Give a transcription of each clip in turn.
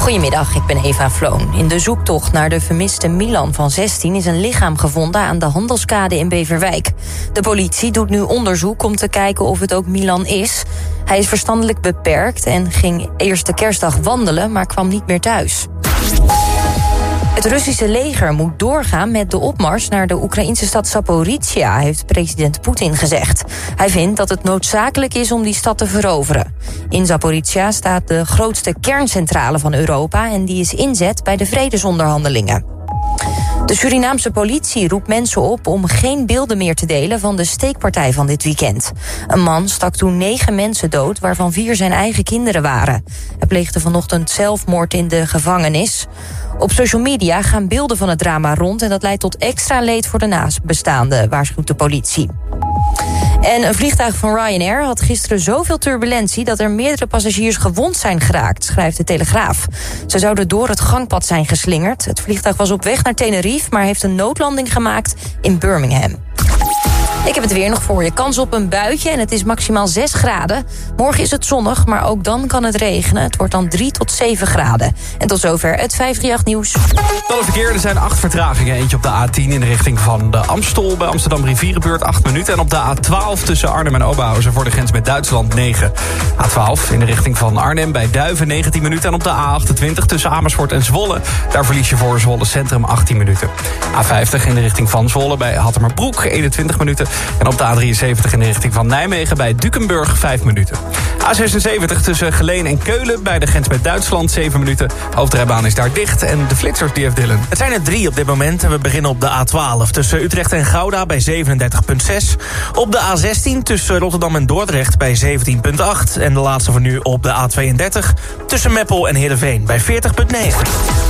Goedemiddag, ik ben Eva Vloon. In de zoektocht naar de vermiste Milan van 16 is een lichaam gevonden aan de handelskade in Beverwijk. De politie doet nu onderzoek om te kijken of het ook Milan is. Hij is verstandelijk beperkt en ging eerste kerstdag wandelen, maar kwam niet meer thuis. Het Russische leger moet doorgaan met de opmars naar de Oekraïnse stad Saporizhia, heeft president Poetin gezegd. Hij vindt dat het noodzakelijk is om die stad te veroveren. In Saporizhia staat de grootste kerncentrale van Europa en die is inzet bij de vredesonderhandelingen. De Surinaamse politie roept mensen op om geen beelden meer te delen van de steekpartij van dit weekend. Een man stak toen negen mensen dood, waarvan vier zijn eigen kinderen waren. Hij pleegde vanochtend zelfmoord in de gevangenis. Op social media gaan beelden van het drama rond en dat leidt tot extra leed voor de naastbestaanden, waarschuwt de politie. En een vliegtuig van Ryanair had gisteren zoveel turbulentie... dat er meerdere passagiers gewond zijn geraakt, schrijft de Telegraaf. Ze zouden door het gangpad zijn geslingerd. Het vliegtuig was op weg naar Tenerife... maar heeft een noodlanding gemaakt in Birmingham. Ik heb het weer nog voor je. Kans op een buitje en het is maximaal 6 graden. Morgen is het zonnig, maar ook dan kan het regenen. Het wordt dan 3 tot 7 graden. En tot zover het 538 nieuws. Dan het verkeer. Er zijn acht vertragingen. Eentje op de A10 in de richting van de Amstel bij Amsterdam Rivierenbuurt 8 minuten. En op de A12 tussen Arnhem en Oberhausen voor de grens met Duitsland 9. A12 in de richting van Arnhem bij Duiven 19 minuten. En op de A28 tussen Amersfoort en Zwolle. Daar verlies je voor Zwolle Centrum 18 minuten. A50 in de richting van Zwolle bij Hattemerbroek 21 minuten. En op de A73 in de richting van Nijmegen bij Dukenburg 5 minuten. A76 tussen Geleen en Keulen bij de grens met Duitsland 7 minuten. Hoofdrijbaan is daar dicht en de flitsers die heeft Dylan. Het zijn er drie op dit moment en we beginnen op de A12 tussen Utrecht en Gouda bij 37,6. Op de A16 tussen Rotterdam en Dordrecht bij 17,8. En de laatste van nu op de A32 tussen Meppel en Heerenveen bij 40,9.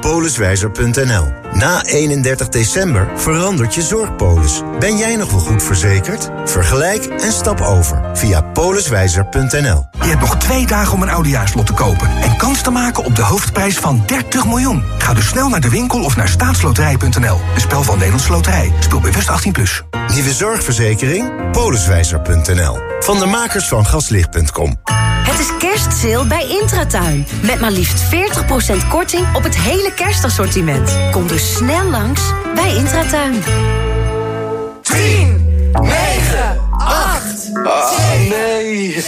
Poliswijzer.nl. Na 31 december verandert je zorgpolis. Ben jij nog wel goed verzekerd? Vergelijk en stap over via poliswijzer.nl. Je hebt nog twee dagen om een oudejaarslot te kopen... en kans te maken op de hoofdprijs van 30 miljoen. Ga dus snel naar de winkel of naar staatsloterij.nl. Een spel van Nederlandse Loterij. Speel bewust 18+. Plus. Nieuwe zorgverzekering? Poliswijzer.nl. Van de makers van gaslicht.com. Het is kerstsale bij Intratuin. Met maar liefst 40% korting op het hele kerstassortiment. Kom dus snel langs bij Intratuin. 10, 9, 8, 7, nee. 6,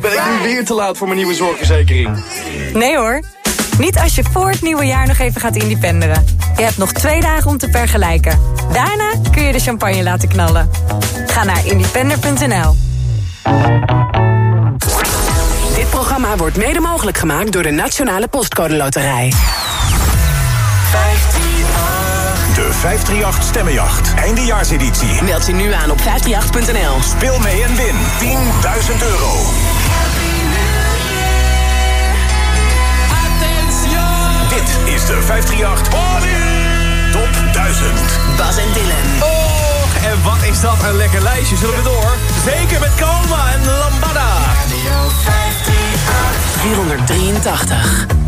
Ben ik nu weer te laat voor mijn nieuwe zorgverzekering? Nee hoor. Niet als je voor het nieuwe jaar nog even gaat independeren. Je hebt nog twee dagen om te vergelijken. Daarna kun je de champagne laten knallen. Ga naar independer.nl. Dit programma wordt mede mogelijk gemaakt door de Nationale Postcode Loterij. De 538 Stemmenjacht. Eindejaarseditie. Meld je nu aan op 538.nl. Speel mee en win 10.000 euro. Dit is de 538 Party Top 1000. Bas en Dylan. Oh, en wat is dat een lekker lijstje. Zullen we door? Zeker met Calma en Lambada. 483.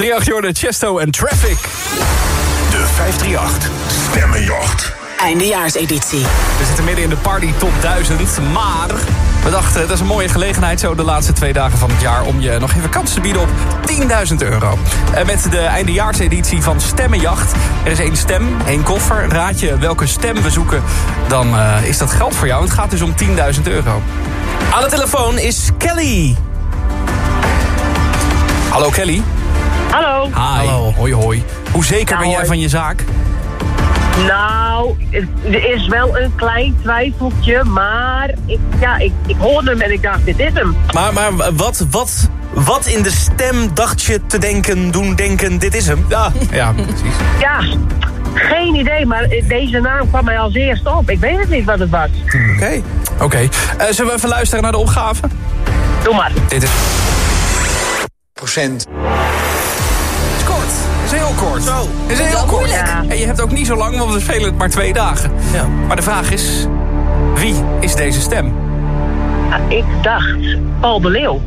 Jordan, Chesto en Traffic. De 538 Stemmenjacht. Eindejaarseditie. We zitten midden in de party top 1000, maar we dachten, het is een mooie gelegenheid zo de laatste twee dagen van het jaar... om je nog even kans te bieden op 10.000 euro. En met de eindejaarseditie van Stemmenjacht. Er is één stem, één koffer. Raad je welke stem we zoeken, dan uh, is dat geld voor jou. Het gaat dus om 10.000 euro. Aan de telefoon is Kelly. Hallo Kelly. Hallo. Hi. Hallo. Hoi hoi. Hoe zeker Nou, ben jij hoi. van je zaak? Nou, er is wel een klein twijfeltje, maar ik, ja, ik, ik hoorde hem en ik dacht, dit is hem. Maar, maar wat, wat, wat in de stem dacht je te denken, doen denken, dit is hem? Ja, ja precies. Ja, geen idee, maar deze naam kwam mij als eerste op. Ik weet het niet wat het was. Oké. Oké. Eh, zullen we even luisteren naar de opgave? Doe maar. Dit is... Procent. Is heel kort. Zo. is heel kort. En je hebt ook niet zo lang, want we spelen het maar twee dagen. Ja. Maar de vraag is, wie is deze stem? Ik dacht, Paul de Leeuw.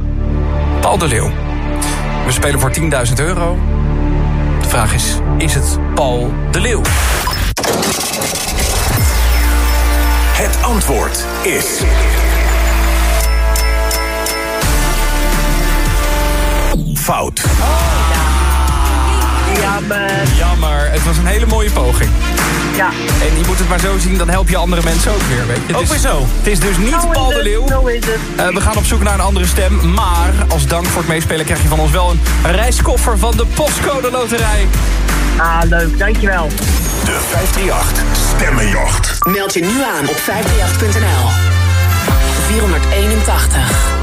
Paul de Leeuw. We spelen voor 10.000 euro. De vraag is, is het Paul de Leeuw? Het antwoord is... Fout. Jammer. Jammer, het was een hele mooie poging. Ja. En je moet het maar zo zien, dan help je andere mensen ook weer, weet je. Het Ook is- weer zo. Het is dus niet Paul de Leeuw. Zo is het. Eh, we gaan op zoek naar een andere stem. Maar als dank voor het meespelen krijg je van ons wel een reiskoffer van de Postcode Loterij. Ah, leuk. Dankjewel. De 538 Stemmenjacht. Meld je nu aan op 538.nl. 481.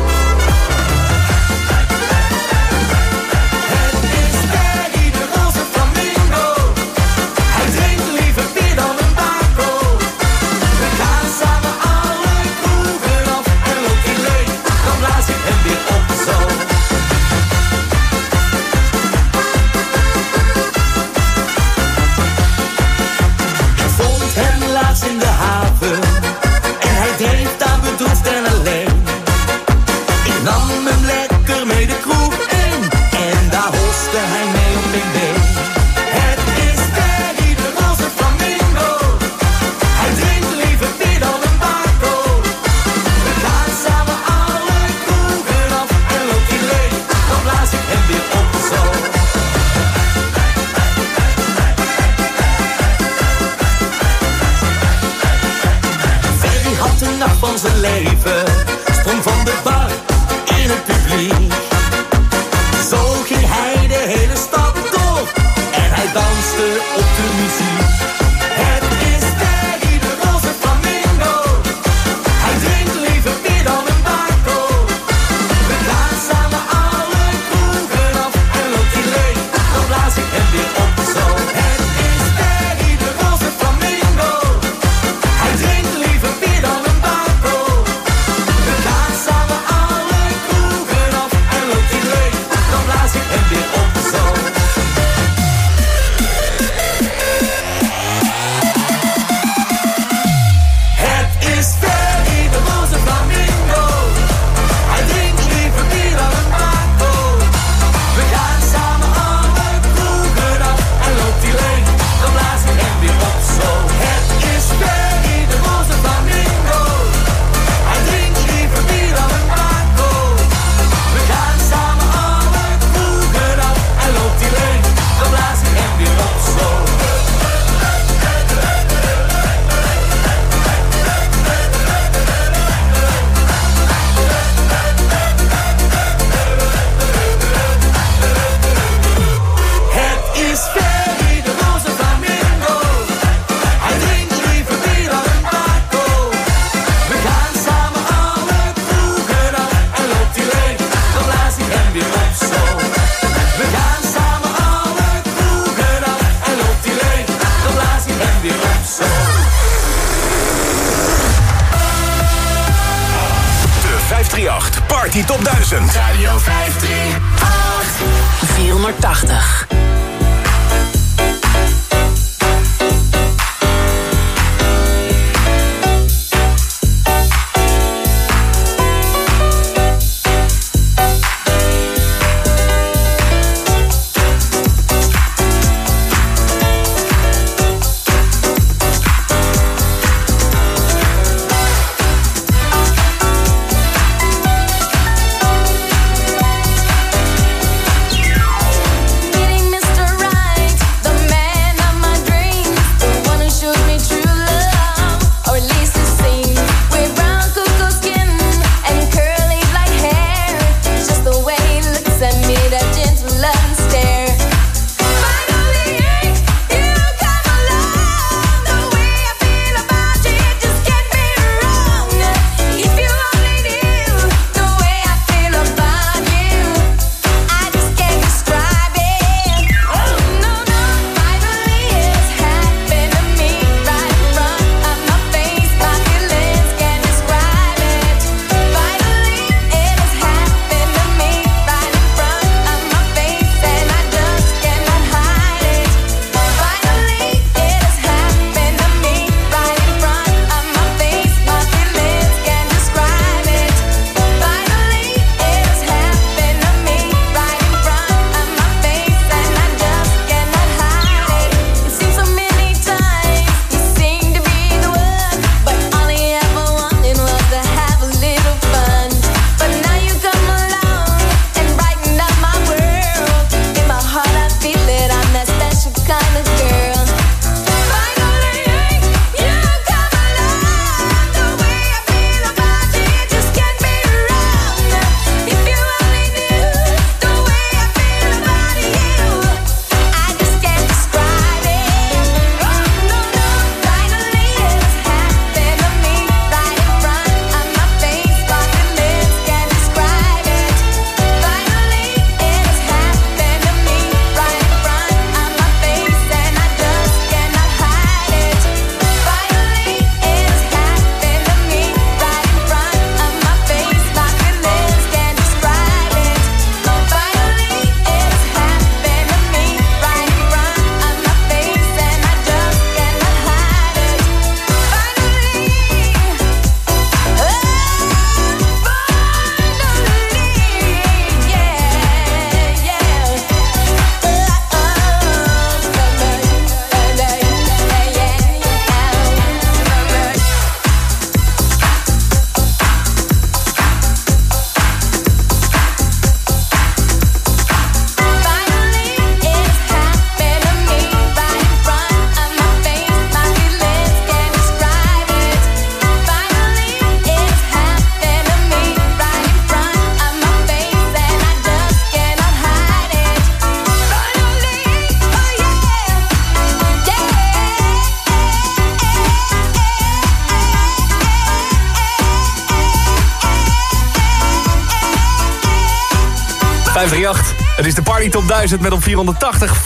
538. Het is de Party Top 1000 met op 480.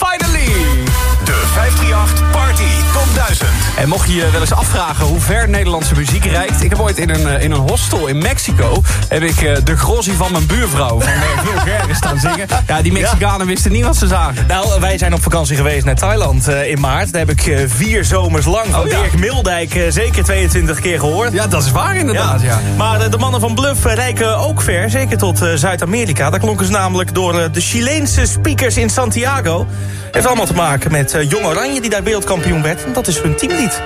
En mocht je je wel eens afvragen hoe ver Nederlandse muziek reikt... ik heb ooit in een, eh, in een hostel in Mexico... heb ik eh, de grossie van mijn buurvrouw van Vulgaire staan zingen. Ja, die Mexicanen wisten niet wat ze zagen. Nou, wij zijn op vakantie geweest naar Thailand in maart. Daar heb ik vier zomers lang van oh, ja. Dirk Mildijk zeker 22 keer gehoord. Ja, dat is waar inderdaad, ja. ja. Maar de mannen van Bluff reiken ook ver, zeker tot Zuid-Amerika. Daar klonken ze namelijk door de Chileense speakers in Santiago. Heeft allemaal te maken met Jong Oranje, die daar wereldkampioen werd. En dat is hun teamlied.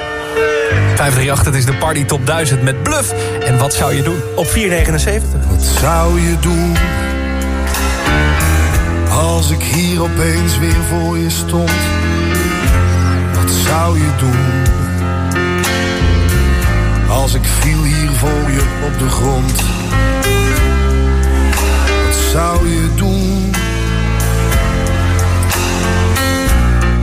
538, het is de Party Top 1000 met Bluff. En wat zou je doen? Op 479. Wat zou je doen? Als ik hier opeens weer voor je stond, wat zou je doen? Als ik viel hier voor je op de grond, wat zou je doen?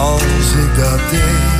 Als ik dat deed.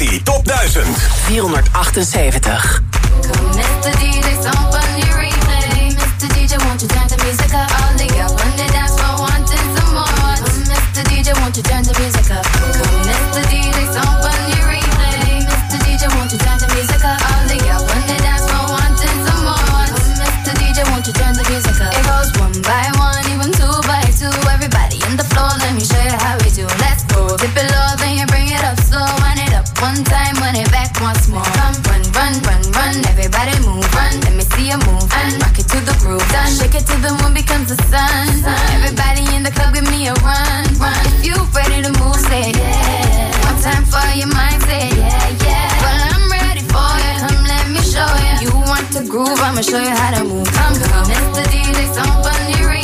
Party Top 1000. 478. Everybody move run. Let me see you move run. Rock it to the groove. Done. Shake it till the moon becomes the sun. Sun. Everybody in the club, give me a run. run. If you ready to move, say yeah. One time for your mind, say yeah, yeah. Well, I'm ready for you. Come, let me show you. You want to groove? I'ma show you how to move. Come, come. Mr. DJ, some funny reason.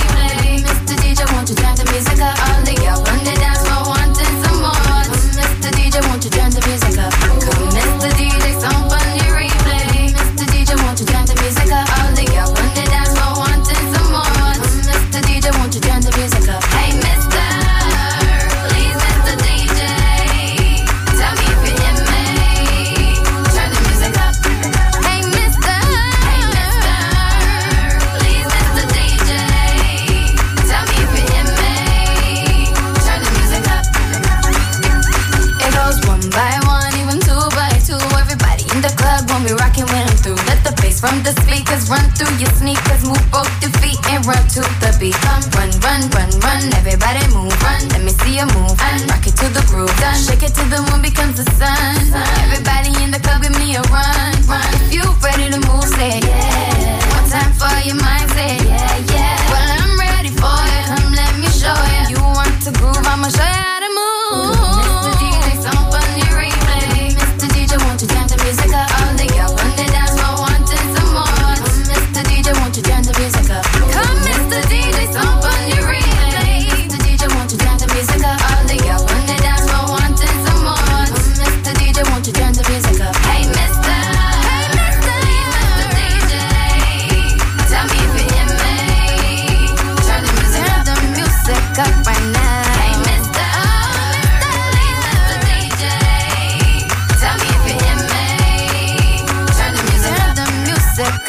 Both your feet and run to the beat. Come run, run, run, run. Everybody move, run. Let me see you move. And rock it to the groove. Done. Shake it till the moon becomes the sun. Everybody in the club, give me a run, run. If you ready to move, say yeah. One time for your mind, say yeah, yeah. Well, I'm ready for it. Come, let me show you. You want to groove? I'ma show you how to move. Mr. DJ, some funny replay. Mr. DJ, won't you turn the music up?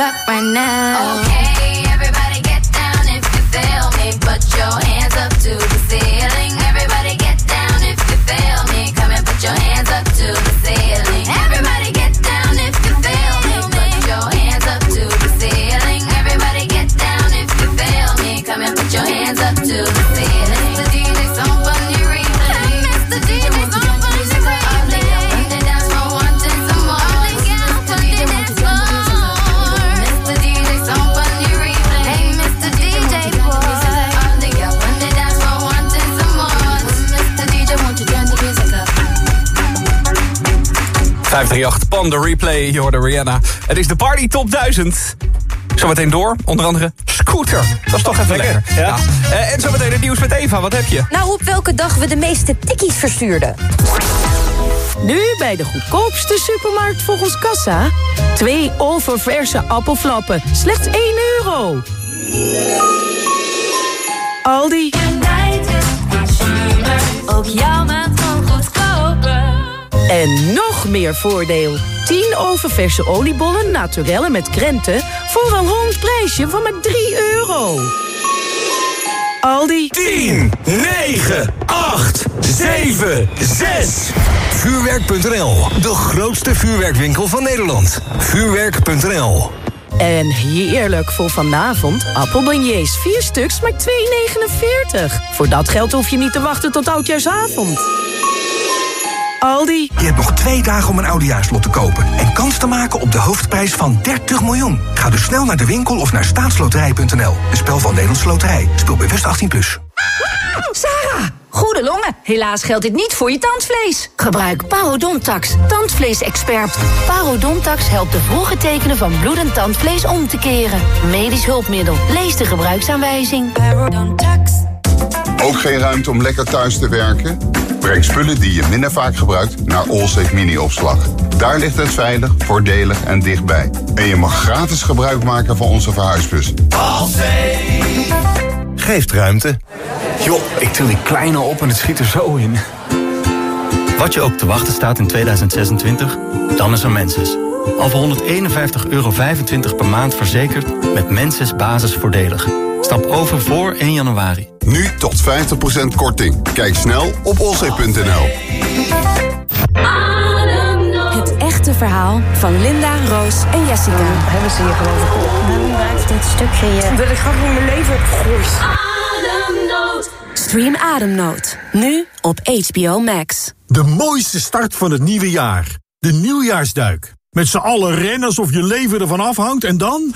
Up right now. Okay, 538 Panda Replay, je hoorde Rihanna. Het is de Party Top 1000. Zometeen door, onder andere Scooter. Dat is toch even lekker. Ja. Eh, en zometeen het nieuws met Eva, wat heb je? Nou, op welke dag we de meeste tikkies verstuurden. Nu bij de goedkoopste supermarkt volgens Kassa. Twee oververse appelflappen, slechts 1 euro. Aldi. Ook jouw maand goedkoper. En nog meer voordeel. 10 oververse oliebollen naturellen met krenten... voor een rond prijsje van maar 3 euro. Aldi. 10, 9, 8, 7, 6. Vuurwerk.nl, de grootste vuurwerkwinkel van Nederland. Vuurwerk.nl. En heerlijk voor vanavond. Appelbeignets, 4 stuks, maar 2,49. Voor dat geld hoef je niet te wachten tot oudjaarsavond. Aldi. Je hebt nog twee dagen om een oudejaarslot te kopen... en kans te maken op de hoofdprijs van 30 miljoen. Ga dus snel naar de winkel of naar staatsloterij.nl. Een spel van Nederlandse Loterij. Speel bewust 18+. Plus. Sarah, goede longen. Helaas geldt dit niet voor je tandvlees. Gebruik Parodontax, tandvleesexpert. Parodontax helpt de vroege tekenen van bloed- en tandvlees om te keren. Medisch hulpmiddel. Lees de gebruiksaanwijzing. Parodontax. Ook geen ruimte om lekker thuis te werken? Breng spullen die je minder vaak gebruikt naar Allsafe Mini-opslag. Daar ligt het veilig, voordelig en dichtbij. En je mag gratis gebruik maken van onze verhuisbus. Geeft ruimte. Joh, ik til die kleine op en het schiet er zo in. Wat je ook te wachten staat in 2026, dan is er Menses. Al voor 151,25 euro per maand verzekerd met Menses basisvoordelig. Stap over voor 1 januari. Nu tot 50% korting. Kijk snel op allsafe.nl. Het echte verhaal van Linda, Roos en Jessica. hebben ze hier gewoon verkocht. Blijft dit stukje... Dat ik gewoon mijn leven heb gegooid. Stream Ademnood. Nu op HBO Max. De mooiste start van het nieuwe jaar. De nieuwjaarsduik. Met z'n allen rennen alsof je leven ervan afhangt. En dan?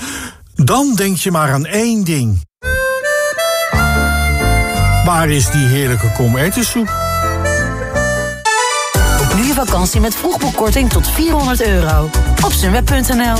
Dan denk je maar aan één ding. Waar is die heerlijke komertensoep? Nu je vakantie met vroegboekkorting tot 400 euro. Op sunweb.nl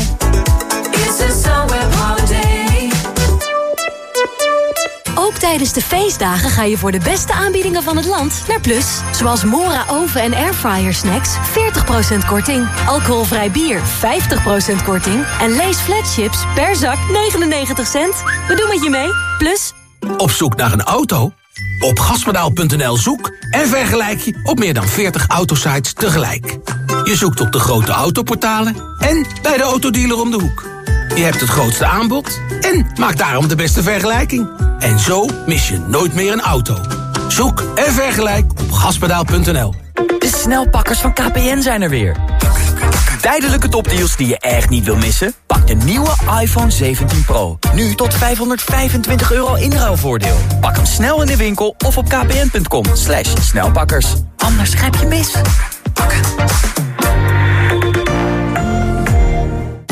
Ook tijdens de feestdagen ga je voor de beste aanbiedingen van het land naar Plus. Zoals Mora oven- en airfryer snacks 40% korting. Alcoholvrij bier 50% korting. En Lees flatships per zak 99 cent. We doen met je mee. Plus. Op zoek naar een auto? Op gaspedaal.nl zoek en vergelijk je op meer dan 40 autosites tegelijk. Je zoekt op de grote autoportalen en bij de autodealer om de hoek. Je hebt het grootste aanbod en maak daarom de beste vergelijking. En zo mis je nooit meer een auto. Zoek en vergelijk op gaspedaal.nl. De snelpakkers van KPN zijn er weer. Tijdelijke topdeals die je echt niet wil missen? Pak de nieuwe iPhone 17 Pro. Nu tot 525 euro inruilvoordeel. Pak hem snel in de winkel of op kpn.com. Slash snelpakkers. Anders grijp je mis.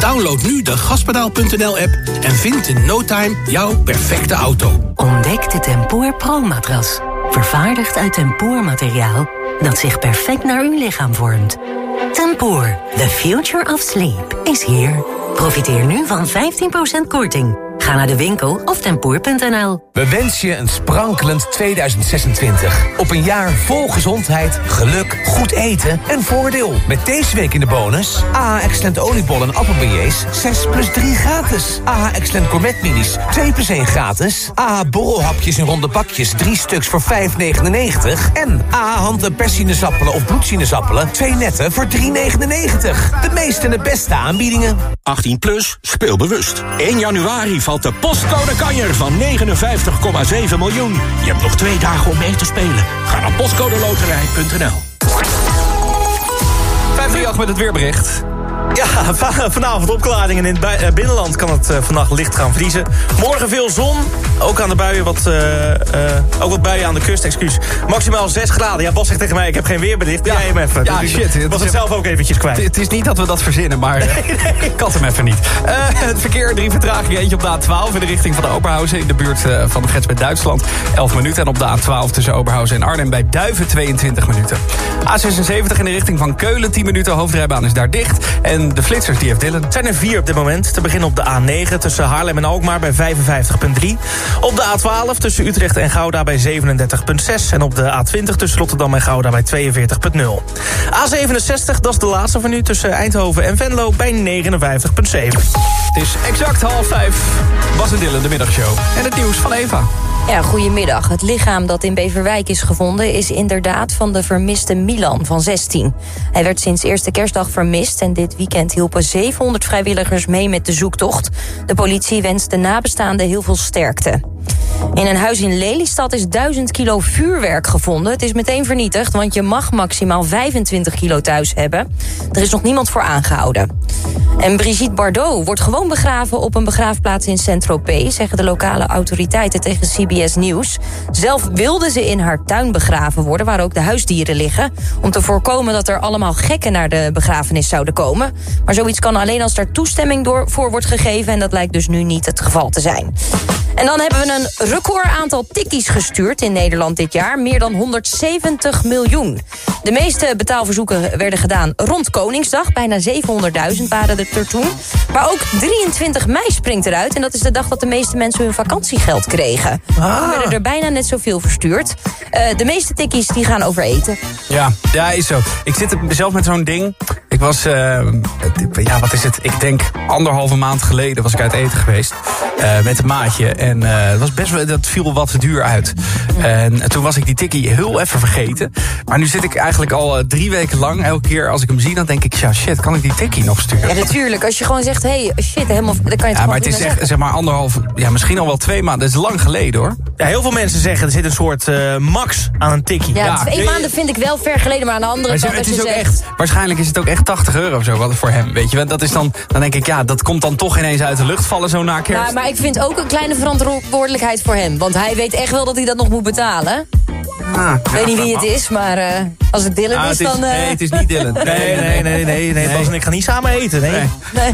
Download nu de gaspedaal.nl-app en vind in no time jouw perfecte auto. Ontdek de Tempoor Pro-matras. Vervaardigd uit tempoormateriaal dat zich perfect naar uw lichaam vormt. Tempoor, the future of sleep, is here. Profiteer nu van 15% korting. Ga naar de winkel of tempoor.nl. We wensen je een sprankelend 2026. Op een jaar vol gezondheid, geluk, goed eten en voordeel. Met deze week in de bonus... AH Excellent oliebollen en appelbeignets 6 plus 3 gratis. AH Excellent gourmet minis 2 plus 1 gratis. AH borrelhapjes in ronde pakjes 3 stuks voor 5,99. En AH hand- en perssinezappelen of bloedsinezappelen 2 netten voor 3,99. De meeste en de beste aanbiedingen. 18 plus, speel bewust. 1 januari valt de postcode kanjer van 59,7 miljoen. Je hebt nog twee dagen om mee te spelen. Ga naar postcodeloterij.nl 538 met het weerbericht. Ja, va- vanavond opklaringen. In het eh, binnenland kan het eh, vannacht licht gaan vriezen. Morgen veel zon. Ook aan de buien wat, eh, ook wat buien aan de kust, excuus. Maximaal 6 graden. Ja, Bas zegt tegen mij, ik heb geen weerbericht. Ja, Jij hem even. Ja, Dus ik shit. was het zelf ook eventjes kwijt. Het, is niet dat we dat verzinnen, maar ik had hem even niet. Het verkeer, drie vertragingen. Eentje op de A12 in de richting van de Oberhausen... in de buurt van de grens met Duitsland, 11 minuten. En op de A12 tussen Oberhausen en Arnhem bij Duiven, 22 minuten. A76 in de richting van Keulen, 10 minuten. Hoofdrijbaan is daar dicht. En de flitsers, die heeft Dylan. Het zijn er vier op dit moment. Te beginnen op de A9 tussen Haarlem en Alkmaar bij 55,3. Op de A12 tussen Utrecht en Gouda bij 37,6. En op de A20 tussen Rotterdam en Gouda bij 42,0. A67, dat is de laatste van nu, tussen Eindhoven en Venlo bij 59,7. Het is exact half vijf. Bas en Dylan, de middagshow. En het nieuws van Eva. Ja, goedemiddag. Het lichaam dat in Beverwijk is gevonden... is inderdaad van de vermiste Milan van 16. Hij werd sinds eerste kerstdag vermist... en dit weekend hielpen 700 vrijwilligers mee met de zoektocht. De politie wenst de nabestaanden heel veel sterkte. In een huis in Lelystad is 1000 kilo vuurwerk gevonden. Het is meteen vernietigd, want je mag maximaal 25 kilo thuis hebben. Er is nog niemand voor aangehouden. En Brigitte Bardot wordt gewoon begraven op een begraafplaats in Saint-Tropez... zeggen de lokale autoriteiten tegen CBS Nieuws. Zelf wilde ze in haar tuin begraven worden, waar ook de huisdieren liggen... om te voorkomen dat er allemaal gekken naar de begrafenis zouden komen. Maar zoiets kan alleen als daar toestemming door voor wordt gegeven... en dat lijkt dus nu niet het geval te zijn. En dan hebben we een record aantal tikkies gestuurd in Nederland dit jaar. Meer dan 170 miljoen. De meeste betaalverzoeken werden gedaan rond Koningsdag. Bijna 700.000 waren er toen. Maar ook 23 mei springt eruit. En dat is de dag dat de meeste mensen hun vakantiegeld kregen. Ah. Toen werden er bijna net zoveel verstuurd. Eh, de meeste tikkies die gaan over eten. Ja, ja, is zo. Ik zit zelf met zo'n ding. Ik was, eh, ja, wat is het? Ik denk anderhalve maand geleden was ik uit eten geweest. eh, met een maatje. En was best wel, dat viel wat duur uit. En toen was ik die tikkie heel even vergeten. Maar nu zit ik eigenlijk al eh, drie weken lang. Elke keer als ik hem zie, dan denk ik... Ja, shit, kan ik die tikkie nog sturen? Ja, natuurlijk. Als je gewoon zegt, hey, shit, helemaal, dan kan je het Ja, gewoon maar het is echt, zeggen. zeg maar, anderhalf... Ja, misschien al wel twee maanden. Dat is lang geleden, hoor. Ja, heel veel mensen zeggen er zit een soort eh, max aan een tikkie. Ja, twee maanden vind ik wel ver geleden, maar aan de andere Maar kant... het is ook zegt, echt, waarschijnlijk is het ook echt 80 euro of zo wat voor hem. Weet je, want dat is dan, dan denk ik, ja, dat komt dan toch ineens uit de lucht vallen zo na kerst. Ja, maar ik vind ook een kleine verantwoordelijkheid voor hem. Want hij weet echt wel dat hij dat nog moet betalen. Ah, Ik weet niet wie het is, maar eh, als het Dylan Ah, is, het is- dan... eh, nee, het is niet Dylan. Nee, nee, nee, nee, nee, Bas en ik gaan niet samen eten. Nee,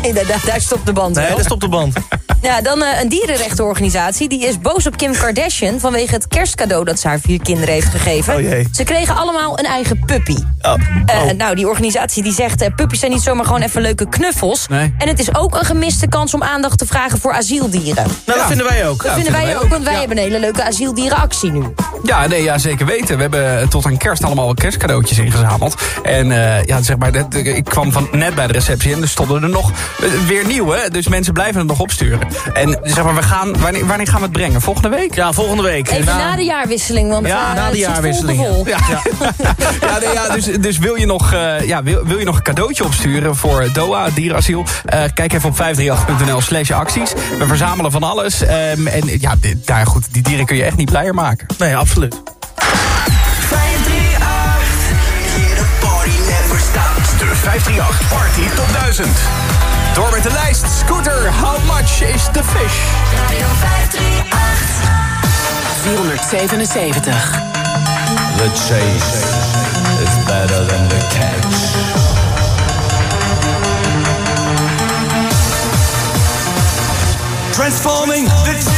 Nee, daar, daar- daar stopt de band nee wel. dat stopt de band. Ja, dan eh, een dierenrechtenorganisatie. Die is boos op Kim Kardashian vanwege het kerstcadeau dat ze haar vier kinderen heeft gegeven. Oh jee. Ze kregen allemaal een eigen puppy. Oh. Eh, nou, die organisatie die zegt, puppies zijn niet zomaar gewoon even leuke knuffels. Nee. En het is ook een gemiste kans om aandacht te vragen voor asieldieren. Nou, dat vinden wij ook. Dat vinden wij ook, want wij hebben een hele leuke asieldierenactie nu. Ja, nee, ja, zeker weten. We hebben tot aan kerst allemaal kerstcadeautjes ingezameld. En eh, ja, zeg maar, dat- ik kwam van net bij de receptie en er stonden er nog eh, weer nieuwe. Dus mensen blijven het nog opsturen. En zeg maar, we gaan, wanneer, wanneer gaan we het brengen? Volgende week? Ja, volgende week. Even na de jaarwisseling, want Ja, eh, na de jaarwisseling. Ja, ja, nee, ja dus, dus wil, je nog, eh, ja, wil, wil je nog een cadeautje opsturen voor DOA, het dierenasiel? Eh, kijk even op 538.nl slash acties. We verzamelen van alles. ehm, en ja, dit- daar, goed, die dieren kun je echt niet blijer maken. Nee, absoluut. De 538 Party Top 1000. Scooter, how much is the fish? 477. The chase is better than the catch. Transforming the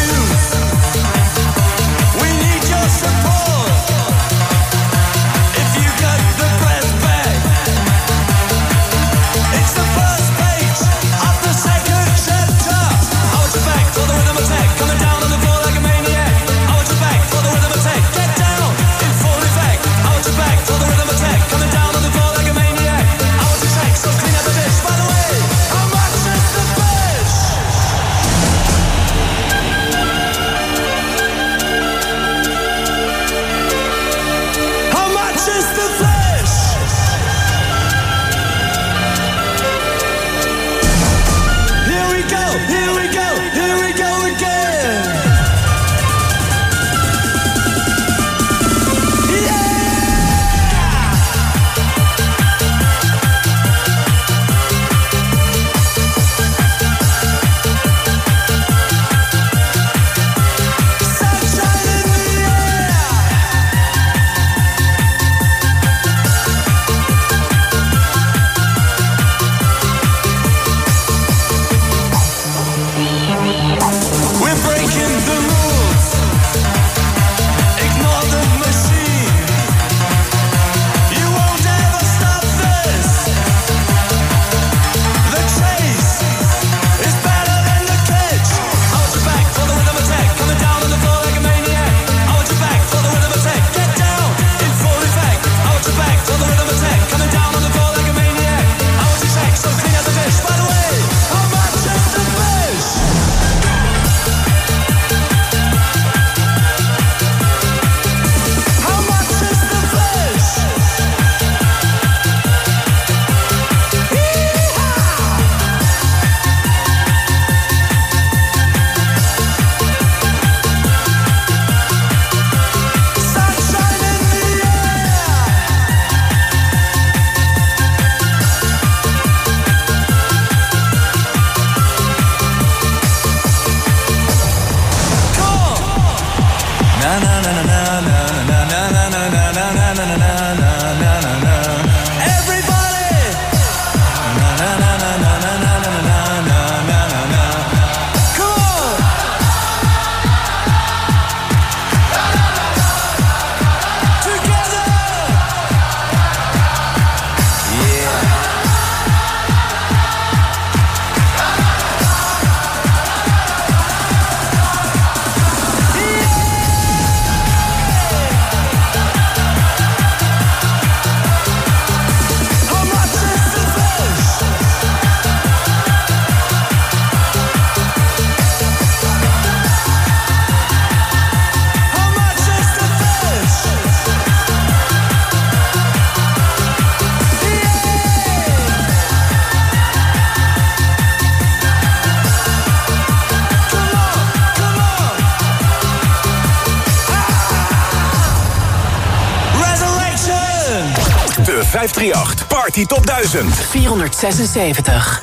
476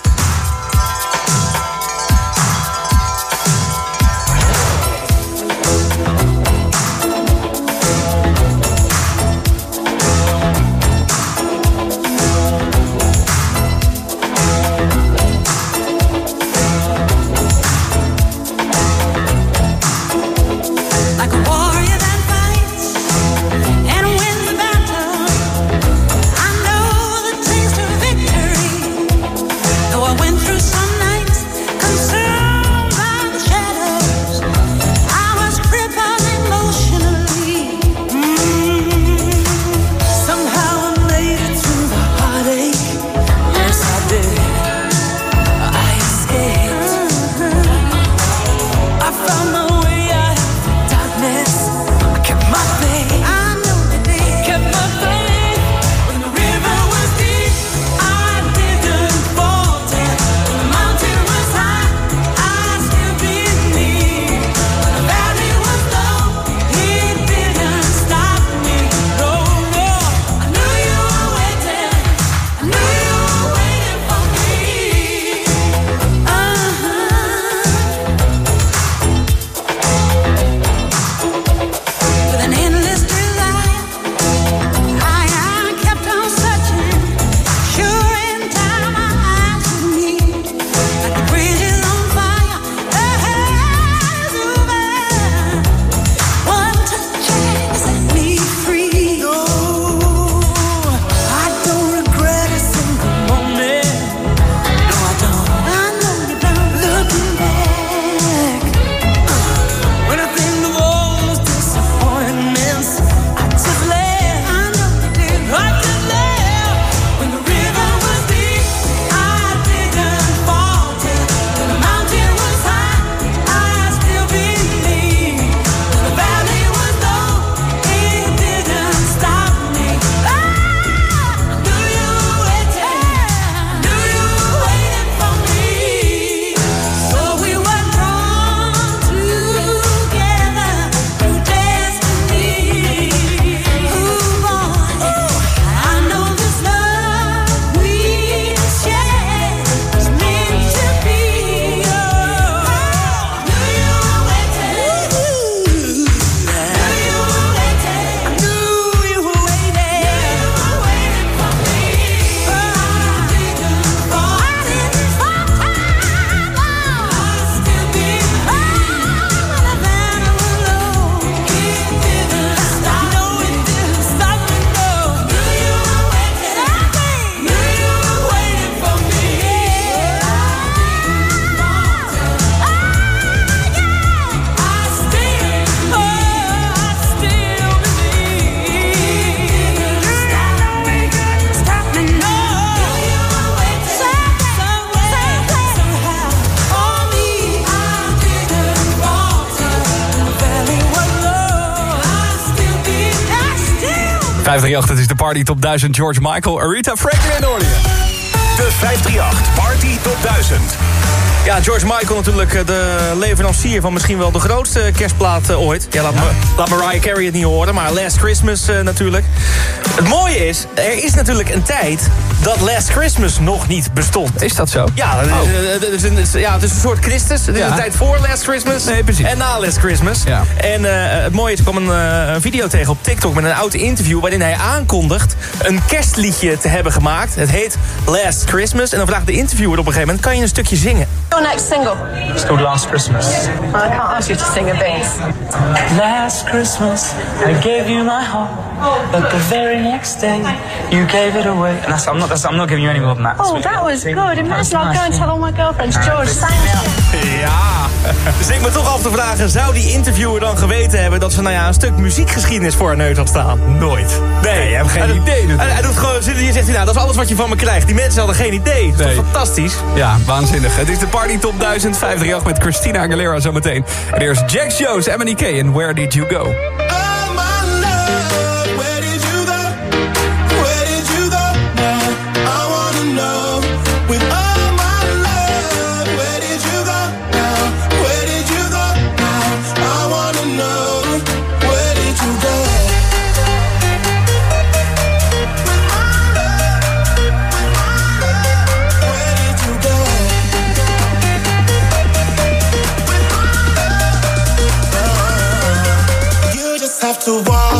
Party Top 1000. George Michael, Aretha Franklin hoorde. De 538 Party Top 1000. Ja, George Michael natuurlijk eh, de leverancier van misschien wel de grootste kerstplaat eh, ooit. Ja, laat, Me, laat Mariah Carey het niet horen, maar Last Christmas eh, natuurlijk. Het mooie is, er is natuurlijk een tijd dat Last Christmas nog niet bestond. Is dat zo? Ja, is, Oh. eh, het is een, ja, het is een soort Christus. Het is Ja. een tijd voor Last Christmas Nee, precies. en na Last Christmas. Ja. En eh, het mooie is, ik kwam een, eh, een video tegen op TikTok met een oud interview... waarin hij aankondigt een kerstliedje te hebben gemaakt. Het heet Last Christmas. En dan vraagt de interviewer op een gegeven moment... kan je een stukje zingen? Your next single? It's called Last Christmas. I can't ask you to sing a bit. Last Christmas, I gave you my heart, but the very next day, you gave it away. And that's, I'm not, that's, I'm not giving you any more than that. Oh, that was good. Imagine I'll go and tell all my girlfriends, George sang it. Ja. Dus ik me toch af te vragen... zou die interviewer dan geweten hebben... dat ze nou ja, een stuk muziekgeschiedenis voor haar neus had staan? Nooit. Nee, je hebt geen Hij- idee. Hij, hij doet gewoon zitten hier zegt hij... nou, dat is alles wat je van me krijgt. Die mensen hadden geen idee. Dat is Nee. fantastisch? Ja, waanzinnig. Het is de Party Top 1000, 538 met Christina Aguilera zometeen. En eerst Jack Jones, M&K en Where Did You Go? To walk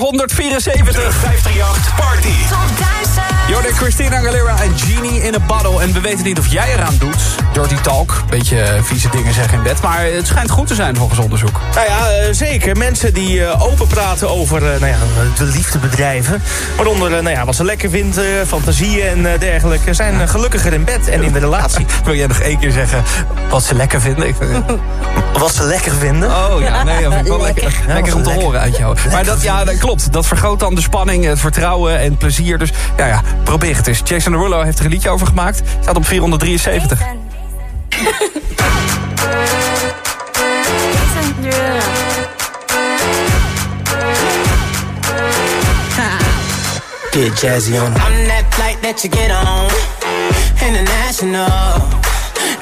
474. 538 Party. Jorde Christina Aguilera en Genie in a Bottle. En we weten niet of jij eraan doet. Dirty talk, beetje eh, vieze dingen zeggen in bed. Maar het schijnt goed te zijn volgens onderzoek. Nou ja, eh, zeker. Mensen die eh, open praten over eh, nou ja, de liefdebedrijven. Waaronder eh, nou ja, wat ze lekker vindt, eh, fantasieën en eh, dergelijke... zijn eh, gelukkiger in bed en in de relatie. Wil jij nog één keer zeggen wat ze lekker vinden? Ik vind... Wat ze lekker vinden? Oh ja, nee, dat vind ik wel lekker, lekker, om te lekker- horen uit jou. Maar dat, ja, dat klopt. Dat vergroot dan de spanning, het vertrouwen en plezier. Dus ja, ja probeer het eens. Jason Derulo heeft er een liedje over gemaakt. Staat op 473. Get jazzy on. I'm that flight that you get on. International.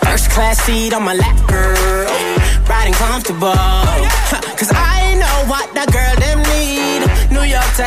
First class seat on my lap, girl. Riding comfortable. Cause I know what that girl them need. New York to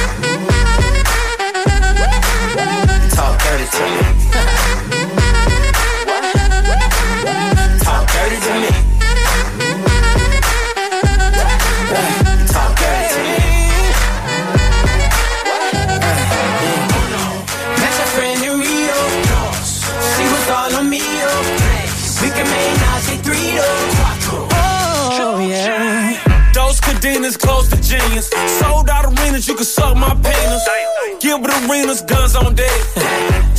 Talk dirty to me. Talk dirty to me. Me. Oh, yeah. Those cadenas close to genius. Sold out arenas, you can suck my penis. Gilbert arenas, guns on deck.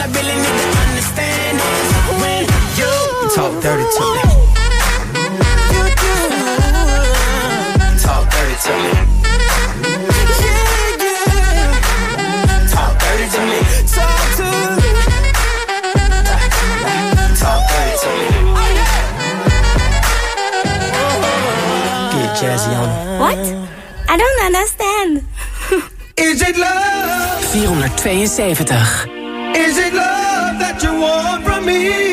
I really need to understand is when you, talk dirty to me. You do. Talk dirty to me. Yeah, yeah. Talk dirty to me. Talk to me. Talk dirty to me. Get jazzy on them. What? I don't understand. Is it love? 472. Is it me?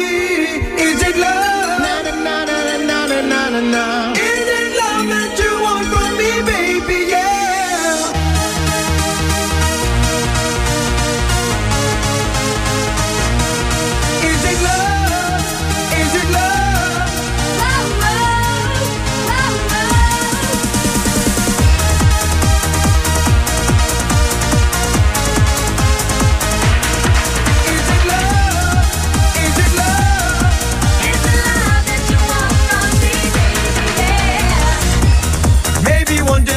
one day.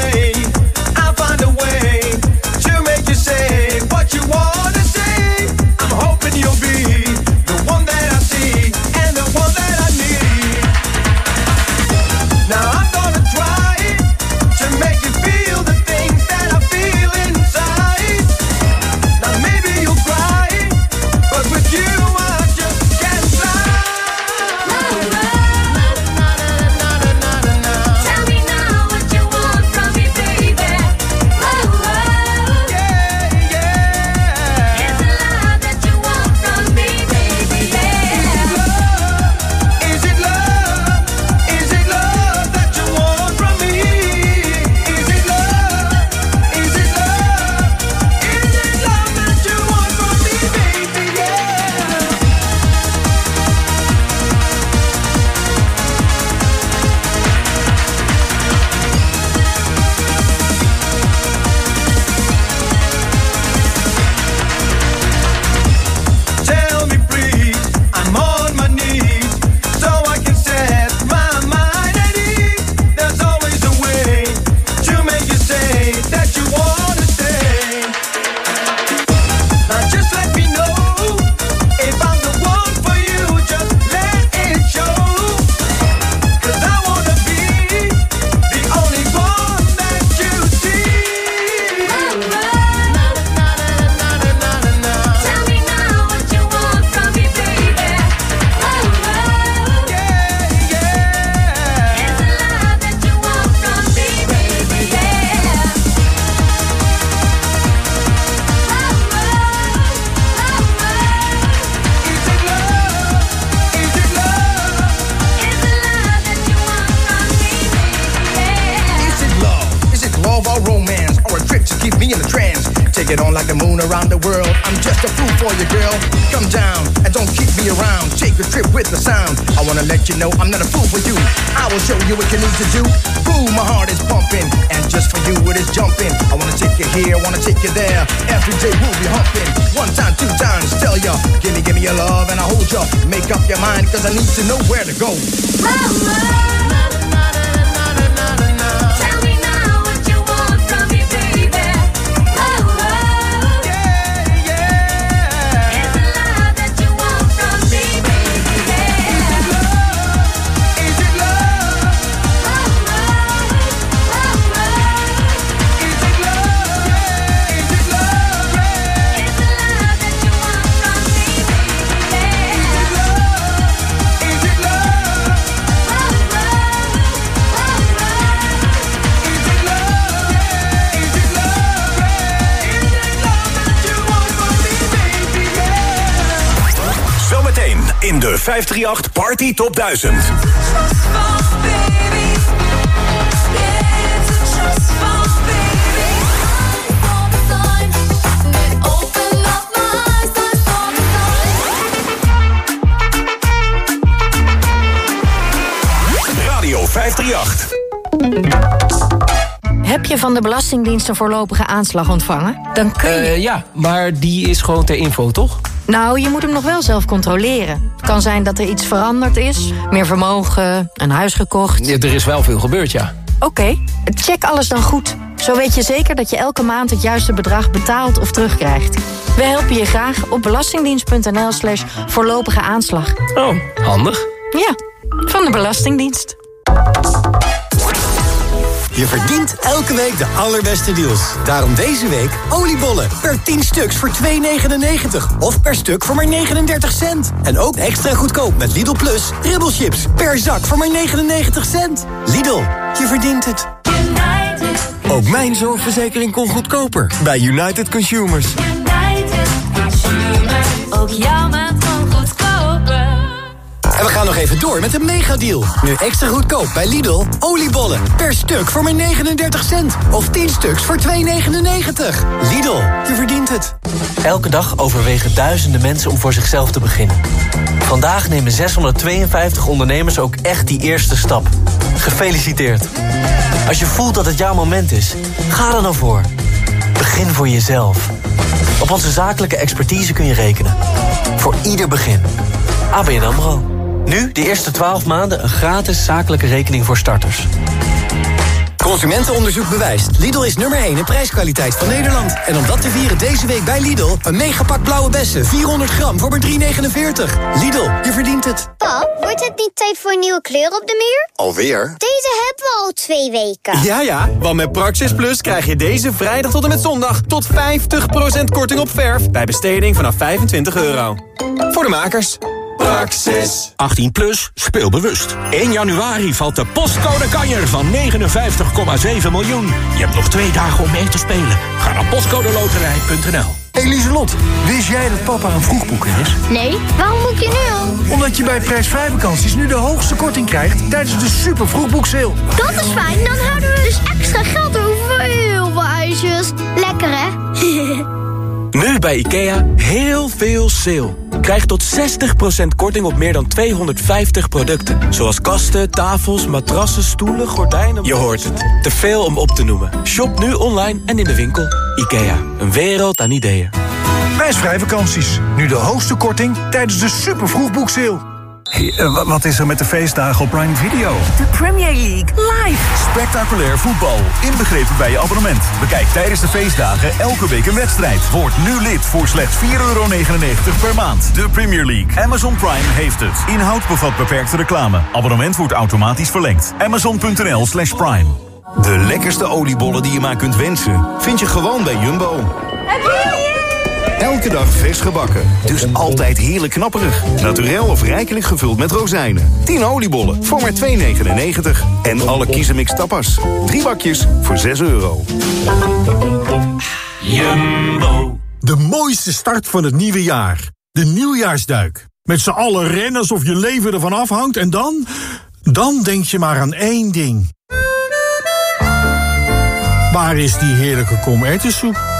It on like the moon around the world. I'm just a fool for you, girl. Come down and don't keep me around. Take a trip with the sound. I wanna let you know I'm not a fool for you. I will show you what you need to do. Boom, my heart is pumping, and just for you it is jumping. I wanna take you here, I wanna take you there. Every day we'll be humping. One time, two times, tell ya. Give me, give me your love, and I hold ya. Make up your mind, cause I need to know where to go. Zometeen 538 Party Top 1000. Radio 538. Heb je van de Belastingdienst een voorlopige aanslag ontvangen? Dan kun je... Eh, ja, maar die is gewoon ter info, toch? Nou, je moet hem nog wel zelf controleren. Het kan zijn dat er iets veranderd is. Meer vermogen, een huis gekocht. Ja, er is wel veel gebeurd, ja. Oké, check alles dan goed. Zo weet je zeker dat je elke maand het juiste bedrag betaalt of terugkrijgt. We helpen je graag op belastingdienst.nl slash voorlopige aanslag. Oh, handig. Ja, van de Belastingdienst. Je verdient elke week de allerbeste deals. Daarom deze week oliebollen per 10 stuks voor 2,99. Of per stuk voor maar 39 cent. En ook extra goedkoop met Lidl Plus ribbelchips per zak voor maar 99 cent. Lidl, je verdient het. Ook mijn zorgverzekering kon goedkoper bij United Consumers. Ook jouw maand. En we gaan nog even door met een megadeal. Nu extra goedkoop bij Lidl. Oliebollen per stuk voor maar 39 cent. Of 10 stuks voor 2,99. Lidl, je verdient het. Elke dag overwegen duizenden mensen om voor zichzelf te beginnen. Vandaag nemen 652 ondernemers ook echt die eerste stap. Gefeliciteerd. Als je voelt dat het jouw moment is, ga er dan voor. Begin voor jezelf. Op onze zakelijke expertise kun je rekenen. Voor ieder begin. ABN AMRO. Nu de eerste 12 maanden een gratis zakelijke rekening voor starters. Consumentenonderzoek bewijst. Lidl is nummer 1 in prijskwaliteit van Nederland. En om dat te vieren deze week bij Lidl... een megapak blauwe bessen, 400 gram voor maar 3,49. Lidl, je verdient het. Pap, wordt het niet tijd voor een nieuwe kleur op de muur? Alweer? Deze hebben we al twee weken. Ja, ja, want met Praxis Plus krijg je deze vrijdag tot en met zondag... tot 50% korting op verf bij besteding vanaf 25 euro. Voor de makers. Praxis. 18 plus, speel bewust. 1 januari valt de postcode kanjer van 59,7 miljoen. Je hebt nog twee dagen om mee te spelen. Ga naar postcodeloterij.nl Eliselot, wist jij dat papa een vroegboeker is? Nee, waarom moet je nu al? Omdat je bij prijsvrij vakanties nu de hoogste korting krijgt tijdens de super vroegboekseil. Dat is fijn, dan houden we dus extra geld over voor heel veel ijsjes. Lekker, hè? Nu bij IKEA heel veel sale. Krijg tot 60% korting op meer dan 250 producten. Zoals kasten, tafels, matrassen, stoelen, gordijnen... Je hoort het. Te veel om op te noemen. Shop nu online en in de winkel. IKEA. Een wereld aan ideeën. Prijsvrij vakanties. Nu de hoogste korting tijdens de super eh, wa- wat is er met de feestdagen op Prime Video? De Premier League live. Spectaculair voetbal, inbegrepen bij je abonnement. Bekijk tijdens de feestdagen elke week een wedstrijd. Word nu lid voor slechts 4,99 euro per maand. De Premier League. Amazon Prime heeft het. Inhoud bevat beperkte reclame. Abonnement wordt automatisch verlengd. Amazon.nl slash prime. De lekkerste oliebollen die je maar kunt wensen... vind je gewoon bij Jumbo. Elke dag vers gebakken, dus altijd heerlijk knapperig. Naturel of rijkelijk gevuld met rozijnen. 10 oliebollen voor maar 2,99. En alle kiezenmix tapas. Drie bakjes voor 6 euro. Jumbo. De mooiste start van het nieuwe jaar. De nieuwjaarsduik. Met z'n allen rennen alsof je leven ervan afhangt en dan... Dan denk je maar aan één ding. Waar is die heerlijke komertensoep?